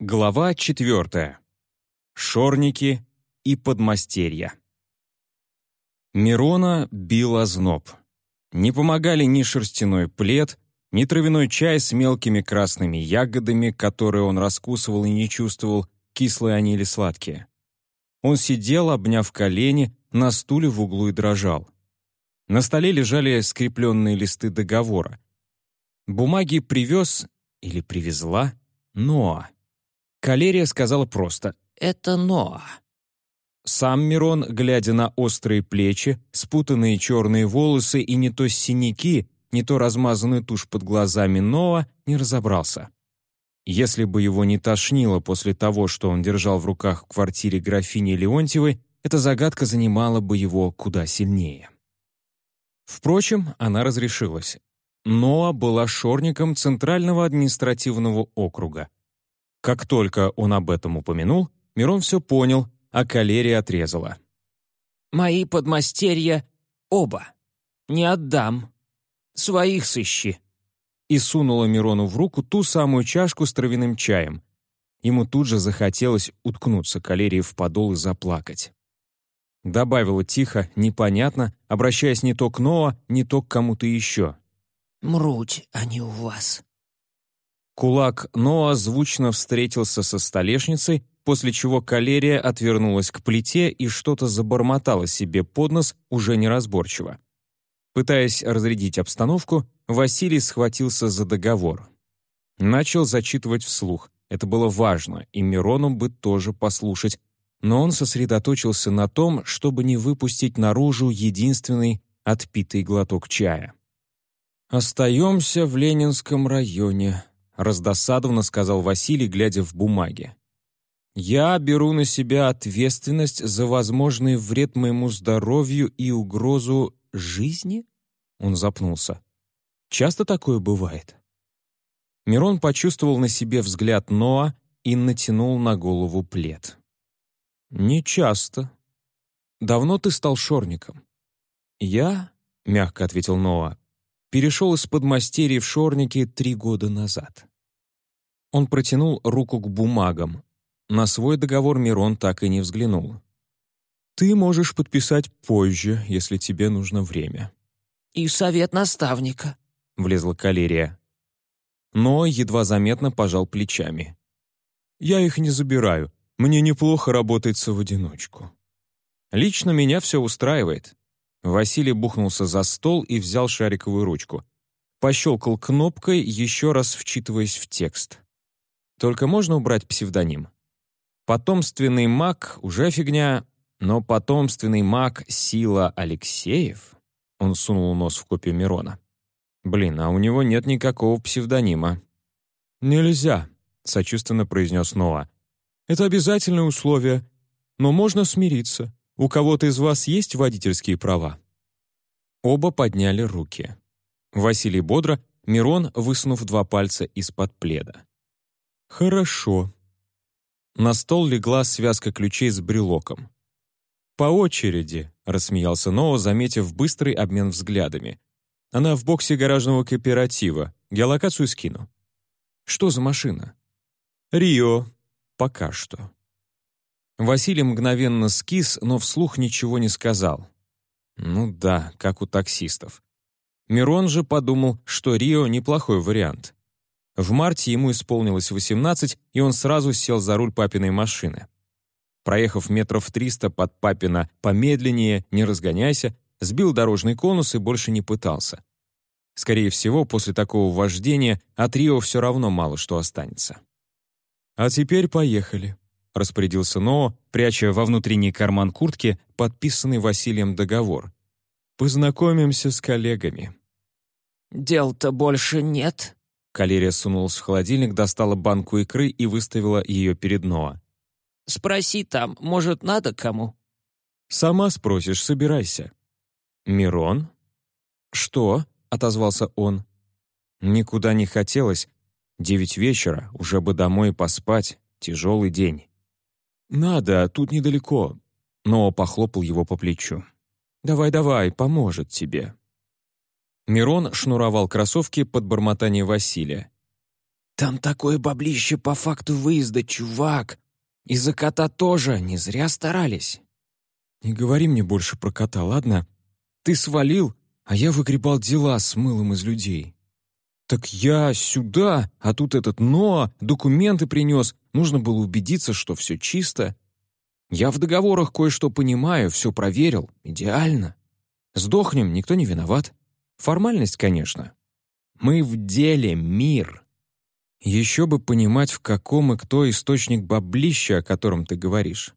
Глава четвертая. Шорники и подмастерья. Мирона бил озноб. Не помогали ни шерстяной плед, ни травяной чай с мелкими красными ягодами, которые он раскусывал и не чувствовал, кислые они или сладкие. Он сидел, обняв колени, на стуле в углу и дрожал. На столе лежали скрепленные листы договора. Бумаги привез или привезла Ноа. Калерия сказала просто «Это Ноа». Сам Мирон, глядя на острые плечи, спутанные черные волосы и не то синяки, не то размазанную тушь под глазами Ноа, не разобрался. Если бы его не тошнило после того, что он держал в руках в квартире графини Леонтьевой, эта загадка занимала бы его куда сильнее. Впрочем, она разрешилась. Ноа была шорником Центрального административного округа. Как только он об этом упомянул, Мирон все понял, а калерия отрезала. «Мои подмастерья оба. Не отдам. Своих сыщи». И сунула Мирону в руку ту самую чашку с травяным чаем. Ему тут же захотелось уткнуться калерии в подол и заплакать. Добавила тихо, непонятно, обращаясь не то к Ноа, не то к кому-то еще. «Мруть они у вас. Кулак Ноа звучно встретился со столешницей, после чего калерия отвернулась к плите и что-то забормотала себе под нос уже неразборчиво. Пытаясь разрядить обстановку, Василий схватился за договор. Начал зачитывать вслух. Это было важно, и Мирону бы тоже послушать, но он сосредоточился на том, чтобы не выпустить наружу единственный отпитый глоток чая. «Остаемся в Ленинском районе», раздосадованно сказал Василий, глядя в бумаги. «Я беру на себя ответственность за возможный вред моему здоровью и угрозу жизни?» Он запнулся. «Часто такое бывает?» Мирон почувствовал на себе взгляд Ноа и натянул на голову плед. «Не часто. Давно ты стал шорником?» «Я?» — мягко ответил Ноа. «Перешел из подмастерья в шорники три года назад». Он протянул руку к бумагам. На свой договор Мирон так и не взглянул. «Ты можешь подписать позже, если тебе нужно время». «И совет наставника», — влезла калерия. Но едва заметно пожал плечами. «Я их не забираю. Мне неплохо работается в одиночку». «Лично меня все устраивает». Василий бухнулся за стол и взял шариковую ручку. Пощелкал кнопкой, еще раз вчитываясь в текст. Только можно убрать псевдоним. Потомственный маг уже фигня, но потомственный маг Сила Алексеев? Он сунул нос в копию Мирона. Блин, а у него нет никакого псевдонима. Нельзя, сочувственно произнес Ноа. Это обязательное условие, но можно смириться. У кого-то из вас есть водительские права? Оба подняли руки. Василий бодро, Мирон, высунув два пальца из-под пледа. «Хорошо». На стол легла связка ключей с брелоком. «По очереди», — рассмеялся Ноу, заметив быстрый обмен взглядами. «Она в боксе гаражного кооператива. Геолокацию скину». «Что за машина?» «Рио. Пока что». Василий мгновенно скис, но вслух ничего не сказал. Ну да, как у таксистов. Мирон же подумал, что Рио — неплохой вариант. В марте ему исполнилось 18, и он сразу сел за руль папиной машины. Проехав метров 300 под папина «помедленнее, не разгоняйся», сбил дорожный конус и больше не пытался. Скорее всего, после такого вождения от Рио все равно мало что останется. «А теперь поехали», — распорядился Ноо, пряча во внутренний карман куртки подписанный Василием договор. «Познакомимся с коллегами». «Дел-то больше нет», Калерия сунулась в холодильник, достала банку икры и выставила ее перед Ноа. «Спроси там, может, надо кому?» «Сама спросишь, собирайся». «Мирон?» «Что?» — отозвался он. «Никуда не хотелось. Девять вечера, уже бы домой поспать. Тяжелый день». «Надо, тут недалеко». Но похлопал его по плечу. «Давай-давай, поможет тебе». Мирон шнуровал кроссовки под бормотание Василия. «Там такое баблище по факту выезда, чувак! И за кота тоже не зря старались!» «Не говори мне больше про кота, ладно? Ты свалил, а я выгребал дела с мылом из людей». «Так я сюда, а тут этот Ноа документы принес. Нужно было убедиться, что все чисто. Я в договорах кое-что понимаю, все проверил. Идеально. Сдохнем, никто не виноват. Формальность, конечно. Мы в деле, мир. Еще бы понимать, в каком и кто источник баблища, о котором ты говоришь.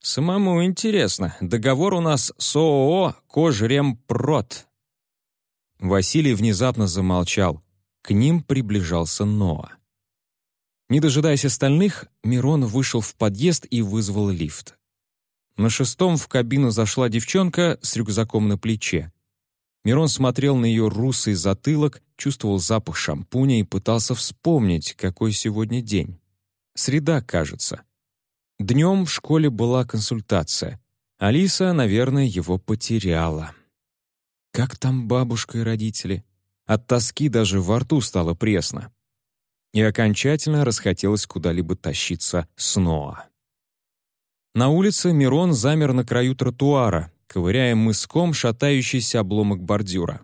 Самому интересно. Договор у нас с ООО «Кожремпрод». Василий внезапно замолчал. К ним приближался Ноа. Не дожидаясь остальных, Мирон вышел в подъезд и вызвал лифт. На шестом в кабину зашла девчонка с рюкзаком на плече. Мирон смотрел на ее русый затылок, чувствовал запах шампуня и пытался вспомнить, какой сегодня день. Среда, кажется. Днем в школе была консультация. Алиса, наверное, его потеряла. Как там бабушка и родители? От тоски даже во рту стало пресно. И окончательно расхотелось куда-либо тащиться снова. На улице Мирон замер на краю тротуара, ковыряя мыском шатающийся обломок бордюра.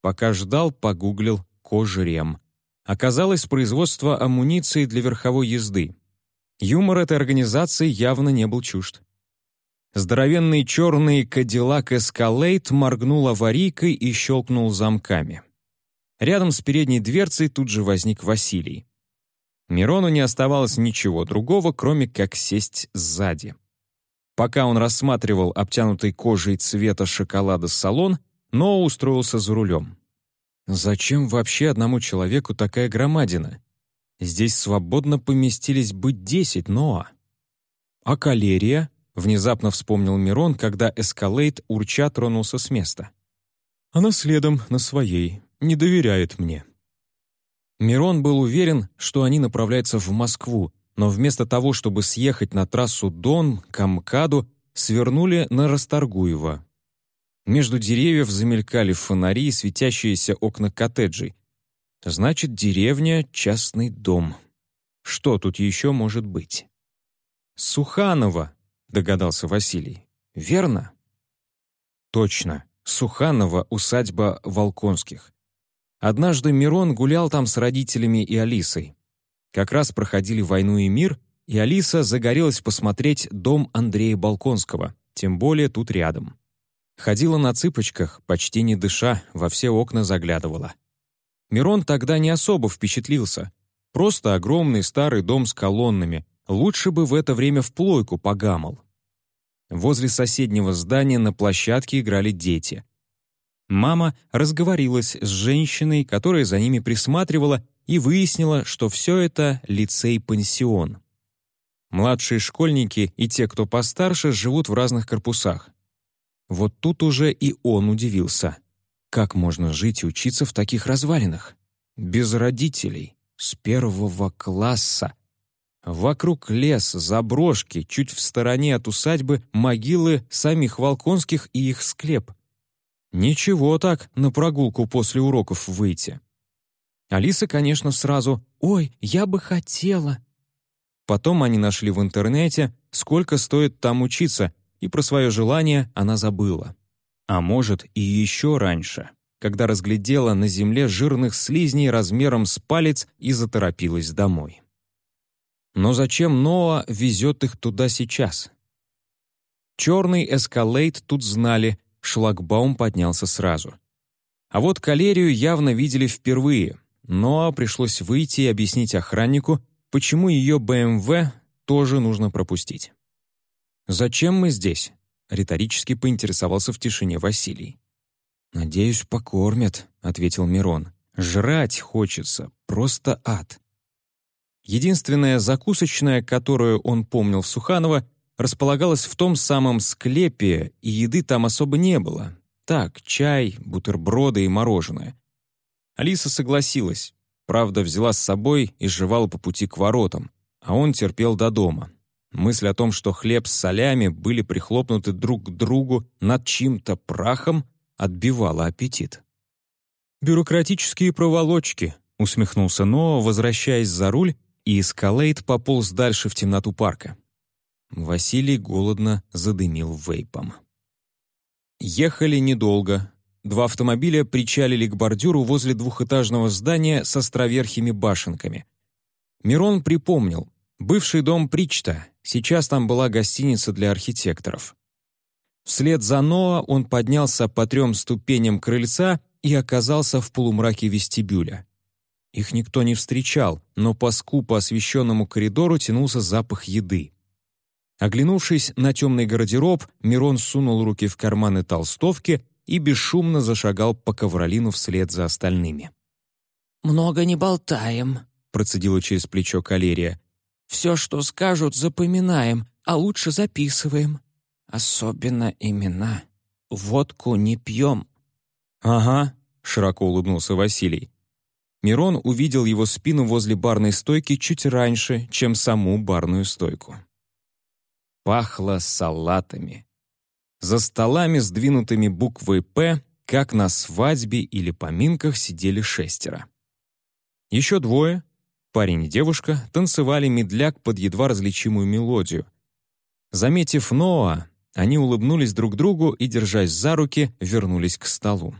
Пока ждал, погуглил «кожрем». Оказалось, производство амуниции для верховой езды. Юмор этой организации явно не был чужд. Здоровенный черный Кадиллак Эскалейт моргнул аварийкой и щелкнул замками. Рядом с передней дверцей тут же возник Василий. Мирону не оставалось ничего другого, кроме как сесть сзади. Пока он рассматривал обтянутый кожей цвета шоколада салон, но устроился за рулем. Зачем вообще одному человеку такая громадина? Здесь свободно поместились бы десять Ноа. А калерия? Внезапно вспомнил Мирон, когда эскалейт урча тронулся с места. Она следом на своей, не доверяет мне. Мирон был уверен, что они направляются в Москву, но вместо того, чтобы съехать на трассу Дон к свернули на Расторгуево. Между деревьев замелькали фонари и светящиеся окна коттеджей. Значит, деревня — частный дом. Что тут еще может быть? «Суханова», — догадался Василий. «Верно?» «Точно. Суханова — усадьба Волконских. Однажды Мирон гулял там с родителями и Алисой. Как раз проходили «Войну и мир», и Алиса загорелась посмотреть дом Андрея Балконского, тем более тут рядом. Ходила на цыпочках, почти не дыша, во все окна заглядывала. Мирон тогда не особо впечатлился. Просто огромный старый дом с колоннами. Лучше бы в это время в плойку погамал. Возле соседнего здания на площадке играли дети. Мама разговорилась с женщиной, которая за ними присматривала, и выяснила, что все это лицей-пансион. Младшие школьники и те, кто постарше, живут в разных корпусах. Вот тут уже и он удивился. Как можно жить и учиться в таких развалинах? Без родителей, с первого класса. Вокруг лес, заброшки, чуть в стороне от усадьбы могилы самих Волконских и их склеп. Ничего так на прогулку после уроков выйти. Алиса, конечно, сразу «Ой, я бы хотела». Потом они нашли в интернете, сколько стоит там учиться, и про свое желание она забыла. А может, и еще раньше, когда разглядела на земле жирных слизней размером с палец и заторопилась домой. Но зачем Ноа везет их туда сейчас? Черный эскалейт тут знали, шлагбаум поднялся сразу. А вот калерию явно видели впервые, но пришлось выйти и объяснить охраннику, почему ее БМВ тоже нужно пропустить. «Зачем мы здесь?» — риторически поинтересовался в тишине Василий. «Надеюсь, покормят», — ответил Мирон. «Жрать хочется, просто ад». Единственная закусочная, которую он помнил в Суханово, располагалась в том самом склепе, и еды там особо не было. Так, чай, бутерброды и мороженое. Алиса согласилась, правда, взяла с собой и жевала по пути к воротам, а он терпел до дома. Мысль о том, что хлеб с солями были прихлопнуты друг к другу над чьим-то прахом, отбивала аппетит. «Бюрократические проволочки», — усмехнулся Ноа, возвращаясь за руль, и Эскалейт пополз дальше в темноту парка. Василий голодно задымил вейпом. Ехали недолго. Два автомобиля причалили к бордюру возле двухэтажного здания с островерхими башенками. Мирон припомнил. Бывший дом Причта, сейчас там была гостиница для архитекторов. Вслед за Ноа он поднялся по трем ступеням крыльца и оказался в полумраке вестибюля. Их никто не встречал, но по скупо освещенному коридору тянулся запах еды. Оглянувшись на темный гардероб, Мирон сунул руки в карманы толстовки и бесшумно зашагал по ковролину вслед за остальными. «Много не болтаем», — процедила через плечо калерия. «Все, что скажут, запоминаем, а лучше записываем. Особенно имена. Водку не пьем». «Ага», — широко улыбнулся Василий. Мирон увидел его спину возле барной стойки чуть раньше, чем саму барную стойку. Пахло салатами. За столами, сдвинутыми буквой «П», как на свадьбе или поминках, сидели шестеро. Еще двое, парень и девушка, танцевали медляк под едва различимую мелодию. Заметив Ноа, они улыбнулись друг другу и, держась за руки, вернулись к столу.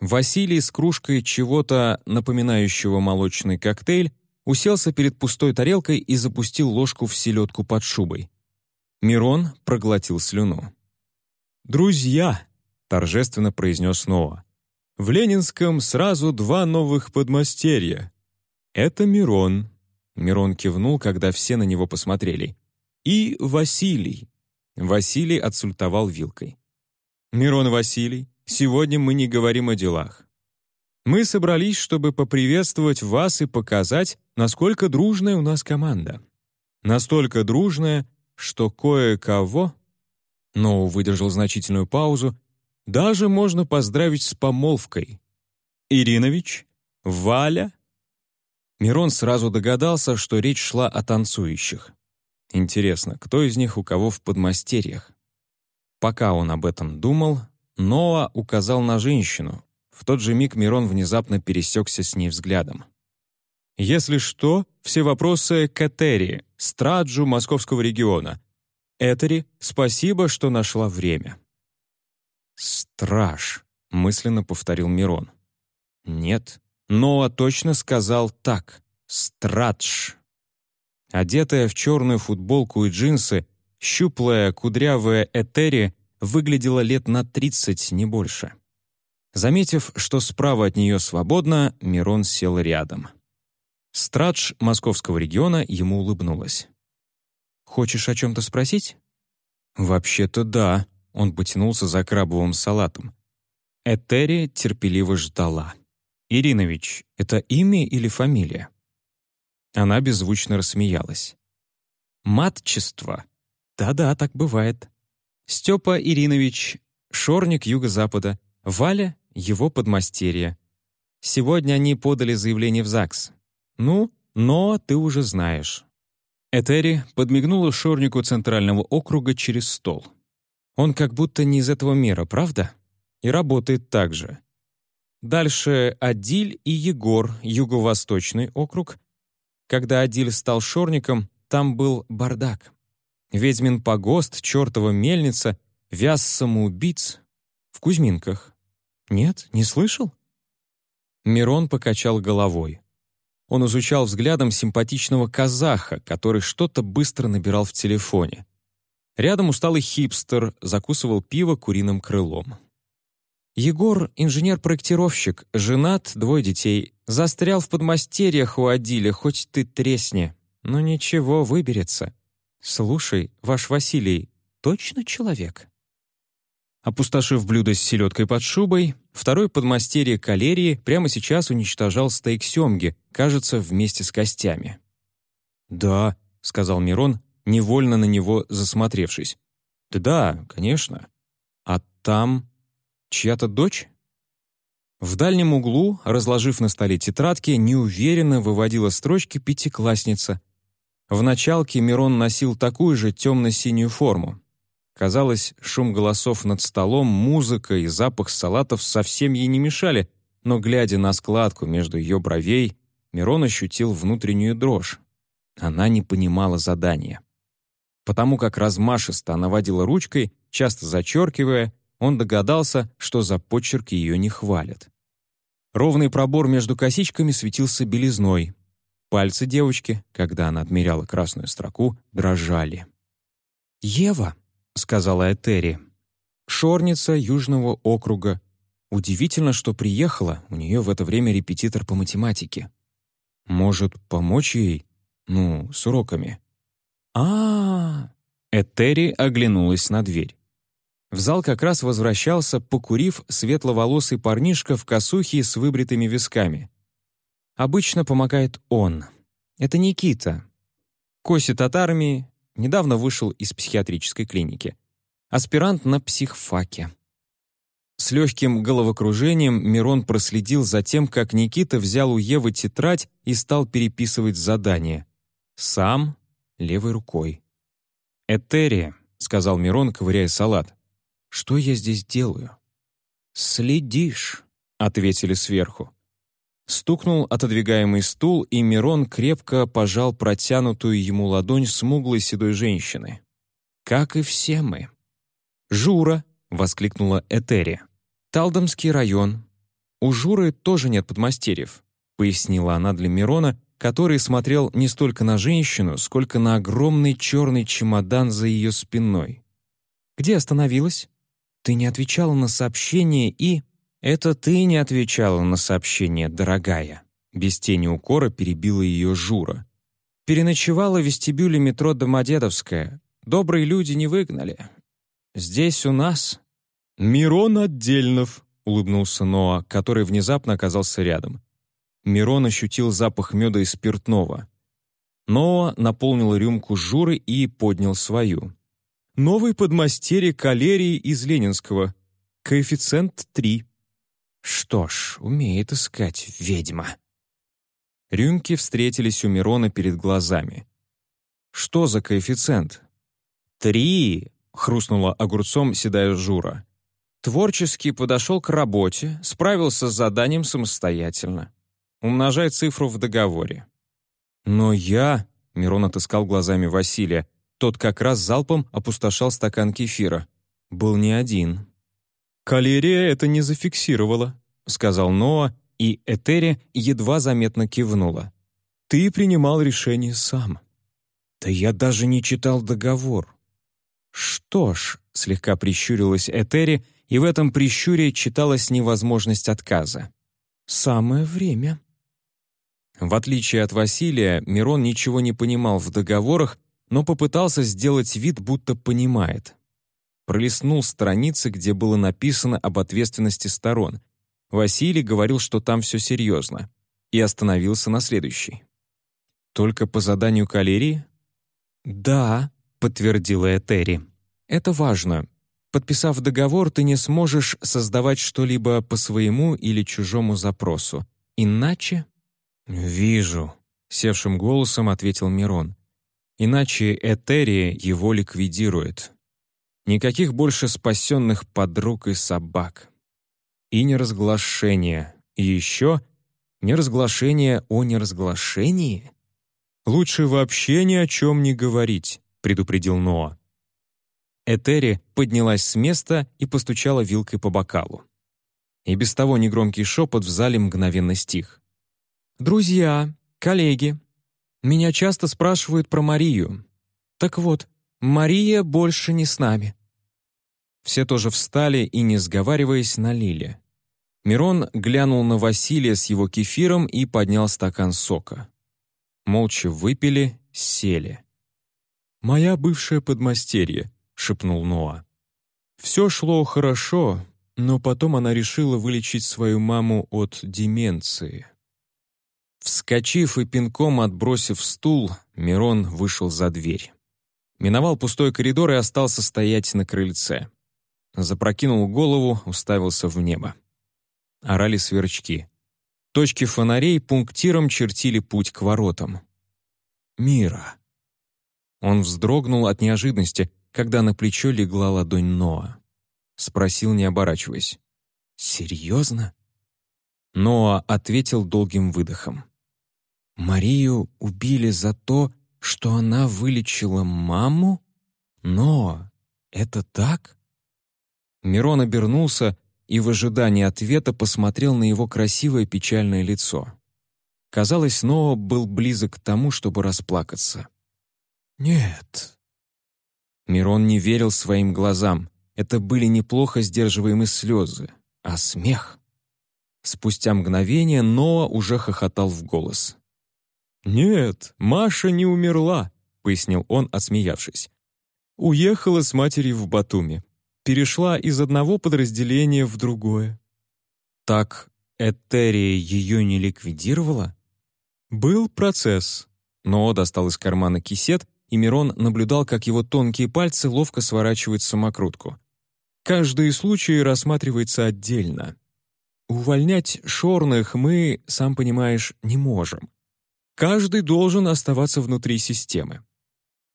Василий с кружкой чего-то напоминающего молочный коктейль уселся перед пустой тарелкой и запустил ложку в селедку под шубой. Мирон проглотил слюну. «Друзья!» — торжественно произнес Ноа. «В Ленинском сразу два новых подмастерья. Это Мирон». Мирон кивнул, когда все на него посмотрели. «И Василий». Василий отсультовал вилкой. «Мирон Василий, сегодня мы не говорим о делах. Мы собрались, чтобы поприветствовать вас и показать, насколько дружная у нас команда. Настолько дружная, что кое-кого, но выдержал значительную паузу, даже можно поздравить с помолвкой. Иринович? Валя? Мирон сразу догадался, что речь шла о танцующих. Интересно, кто из них у кого в подмастерьях? Пока он об этом думал, Ноа указал на женщину. В тот же миг Мирон внезапно пересекся с ней взглядом. Если что, все вопросы к Этери, страджу московского региона. Этери, спасибо, что нашла время. «Страж», — мысленно повторил Мирон. «Нет, Ноа точно сказал так. Страдж». Одетая в черную футболку и джинсы, щуплая, кудрявая Этери выглядела лет на тридцать, не больше. Заметив, что справа от нее свободно, Мирон сел рядом. Страдж московского региона ему улыбнулась. «Хочешь о чем-то спросить?» «Вообще-то да», — он потянулся за крабовым салатом. Этери терпеливо ждала. «Иринович, это имя или фамилия?» Она беззвучно рассмеялась. «Матчество. Да-да, так бывает. Степа Иринович, шорник юго-запада, Валя — его подмастерье. Сегодня они подали заявление в ЗАГС. «Ну, но ты уже знаешь». Этери подмигнула шорнику центрального округа через стол. «Он как будто не из этого мира, правда? И работает так же». Дальше Адиль и Егор, юго-восточный округ. Когда Адиль стал шорником, там был бардак. Ведьмин погост, чертова мельница, вяз самоубийц. В Кузьминках. Нет, не слышал? Мирон покачал головой. Он изучал взглядом симпатичного казаха, который что-то быстро набирал в телефоне. Рядом усталый хипстер закусывал пиво куриным крылом. Егор — инженер-проектировщик, женат, двое детей. Застрял в подмастерьях у Адиля, хоть ты тресни. Но ничего, выберется. Слушай, ваш Василий точно человек? Опустошив блюдо с селедкой под шубой, второй подмастерье калерии прямо сейчас уничтожал стейк семги, кажется, вместе с костями. «Да», — сказал Мирон, невольно на него засмотревшись. «Да, конечно. А там чья-то дочь?» В дальнем углу, разложив на столе тетрадки, неуверенно выводила строчки пятиклассница. В началке Мирон носил такую же темно-синюю форму, Казалось, шум голосов над столом, музыка и запах салатов совсем ей не мешали, но, глядя на складку между ее бровей, Мирон ощутил внутреннюю дрожь. Она не понимала задания. Потому как размашисто она водила ручкой, часто зачеркивая, он догадался, что за почерк ее не хвалят. Ровный пробор между косичками светился белизной. Пальцы девочки, когда она отмеряла красную строку, дрожали. «Ева», — сказала Этери, — «шорница Южного округа. Удивительно, что приехала, у нее в это время репетитор по математике. Может, помочь ей? Ну, с уроками?» а, -а, -а Этери оглянулась на дверь. В зал как раз возвращался, покурив, светловолосый парнишка в косухе с выбритыми висками. Обычно помогает он. Это Никита. Косит от армии, недавно вышел из психиатрической клиники. Аспирант на психфаке. С легким головокружением Мирон проследил за тем, как Никита взял у Евы тетрадь и стал переписывать задание. Сам, левой рукой. «Этерия», — сказал Мирон, ковыряя салат. «Что я здесь делаю?» «Следишь», — ответили сверху. Стукнул отодвигаемый стул, и Мирон крепко пожал протянутую ему ладонь смуглой седой женщины. «Как и все мы». «Жура!» — воскликнула Этери. «Талдомский район. У Журы тоже нет подмастерьев», — пояснила она для Мирона, который смотрел не столько на женщину, сколько на огромный черный чемодан за ее спиной. «Где остановилась? Ты не отвечала на сообщение и...» «Это ты не отвечала на сообщение, дорогая», — без тени укора перебила ее Жура. «Переночевала в вестибюле метро Домодедовская. Добрые люди не выгнали. Здесь у нас...» «Мирон Отдельнов», — улыбнулся Ноа, который внезапно оказался рядом. Мирон ощутил запах меда и спиртного. Ноа наполнил рюмку Журы и поднял свою. «Новый подмастерье калерии из Ленинского. Коэффициент три. Что ж, умеет искать ведьма. Рюмки встретились у Мирона перед глазами. «Что за коэффициент?» «Три!» — хрустнула огурцом седая Жура. Творчески подошел к работе, справился с заданием самостоятельно. Умножай цифру в договоре. «Но я...» — Мирон отыскал глазами Василия. Тот как раз залпом опустошал стакан кефира. Был не один. «Калерия это не зафиксировала», — сказал Ноа, и Этери едва заметно кивнула. «Ты принимал решение сам». «Да я даже не читал договор». «Что ж», — слегка прищурилась Этери, и в этом прищуре читалась невозможность отказа. «Самое время». В отличие от Василия, Мирон ничего не понимал в договорах, но попытался сделать вид, будто понимает пролистнул страницы, где было написано об ответственности сторон. Василий говорил, что там все серьезно, и остановился на следующей. «Только по заданию калерии?» «Да», — подтвердила Этери. «Это важно. Подписав договор, ты не сможешь создавать что-либо по своему или чужому запросу. Иначе...» «Вижу», — севшим голосом ответил Мирон. «Иначе Этери его ликвидирует. Никаких больше спасенных подруг и собак. И неразглашение. И еще неразглашение о неразглашении? «Лучше вообще ни о чем не говорить», — предупредил Ноа. Этери поднялась с места и постучала вилкой по бокалу. И без того негромкий шепот в зале мгновенно стих. «Друзья, коллеги, меня часто спрашивают про Марию. Так вот, Мария больше не с нами». Все тоже встали и, не сговариваясь, налили. Мирон глянул на Василия с его кефиром и поднял стакан сока. Молча выпили, сели. «Моя бывшая подмастерье», — шепнул Ноа. «Все шло хорошо, но потом она решила вылечить свою маму от деменции». Вскочив и пинком отбросив стул, Мирон вышел за дверь миновал пустой коридор и остался стоять на крыльце. Запрокинул голову, уставился в небо. Орали сверчки. Точки фонарей пунктиром чертили путь к воротам. «Мира!» Он вздрогнул от неожиданности, когда на плечо легла ладонь Ноа. Спросил, не оборачиваясь. «Серьезно?» Ноа ответил долгим выдохом. «Марию убили за то, что она вылечила маму? Но это так?» Мирон обернулся и в ожидании ответа посмотрел на его красивое печальное лицо. Казалось, Ноа был близок к тому, чтобы расплакаться. «Нет». Мирон не верил своим глазам. Это были неплохо сдерживаемые слезы, а смех. Спустя мгновение Ноа уже хохотал в голос. «Нет, Маша не умерла», — пояснил он, отсмеявшись. «Уехала с матерью в Батуми. Перешла из одного подразделения в другое». «Так Этерия ее не ликвидировала?» «Был процесс». Ноа достал из кармана кисет, и Мирон наблюдал, как его тонкие пальцы ловко сворачивают самокрутку. Каждый случай рассматривается отдельно. Увольнять шорных мы, сам понимаешь, не можем. Каждый должен оставаться внутри системы.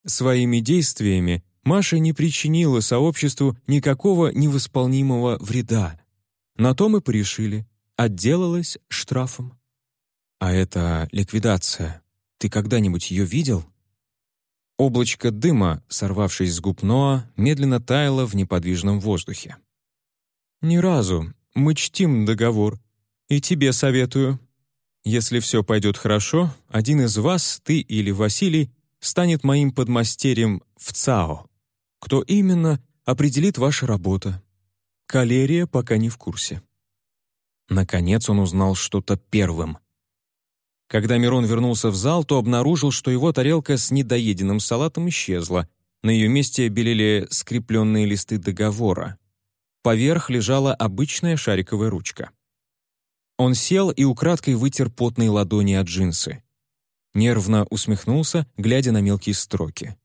Своими действиями Маша не причинила сообществу никакого невосполнимого вреда. На то мы порешили. Отделалась штрафом. А это ликвидация. Ты когда-нибудь ее видел? Облачко дыма, сорвавшись с губ Ноа, медленно таяло в неподвижном воздухе. «Ни разу. Мы чтим договор. И тебе советую. Если все пойдет хорошо, один из вас, ты или Василий, станет моим подмастерьем в ЦАО. Кто именно, определит ваша работа. Калерия пока не в курсе». Наконец он узнал что-то первым. Когда Мирон вернулся в зал, то обнаружил, что его тарелка с недоеденным салатом исчезла. На ее месте белели скрепленные листы договора. Поверх лежала обычная шариковая ручка. Он сел и украдкой вытер потные ладони от джинсы. Нервно усмехнулся, глядя на мелкие строки.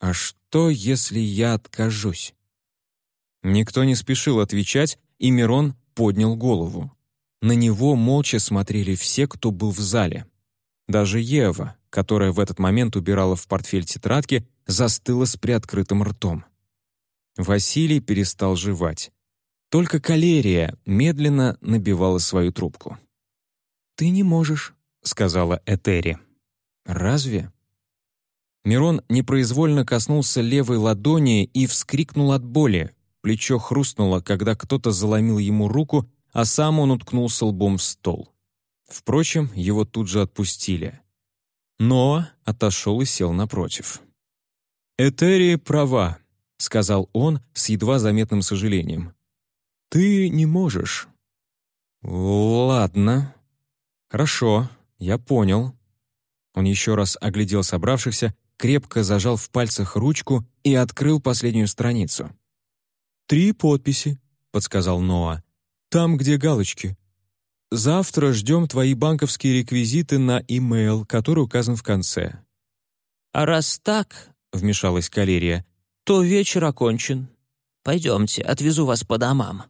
«А что, если я откажусь?» Никто не спешил отвечать, и Мирон поднял голову. На него молча смотрели все, кто был в зале. Даже Ева, которая в этот момент убирала в портфель тетрадки, застыла с приоткрытым ртом. Василий перестал жевать. Только калерия медленно набивала свою трубку. «Ты не можешь», — сказала Этери. «Разве?» Мирон непроизвольно коснулся левой ладони и вскрикнул от боли. Плечо хрустнуло, когда кто-то заломил ему руку а сам он уткнулся лбом в стол. Впрочем, его тут же отпустили. Но отошел и сел напротив. «Этерия права», — сказал он с едва заметным сожалением. «Ты не можешь». «Ладно. Хорошо, я понял». Он еще раз оглядел собравшихся, крепко зажал в пальцах ручку и открыл последнюю страницу. «Три подписи», — подсказал Ноа. Там, где галочки. Завтра ждем твои банковские реквизиты на имейл, который указан в конце». «А раз так», — вмешалась Калерия, — «то вечер окончен. Пойдемте, отвезу вас по домам».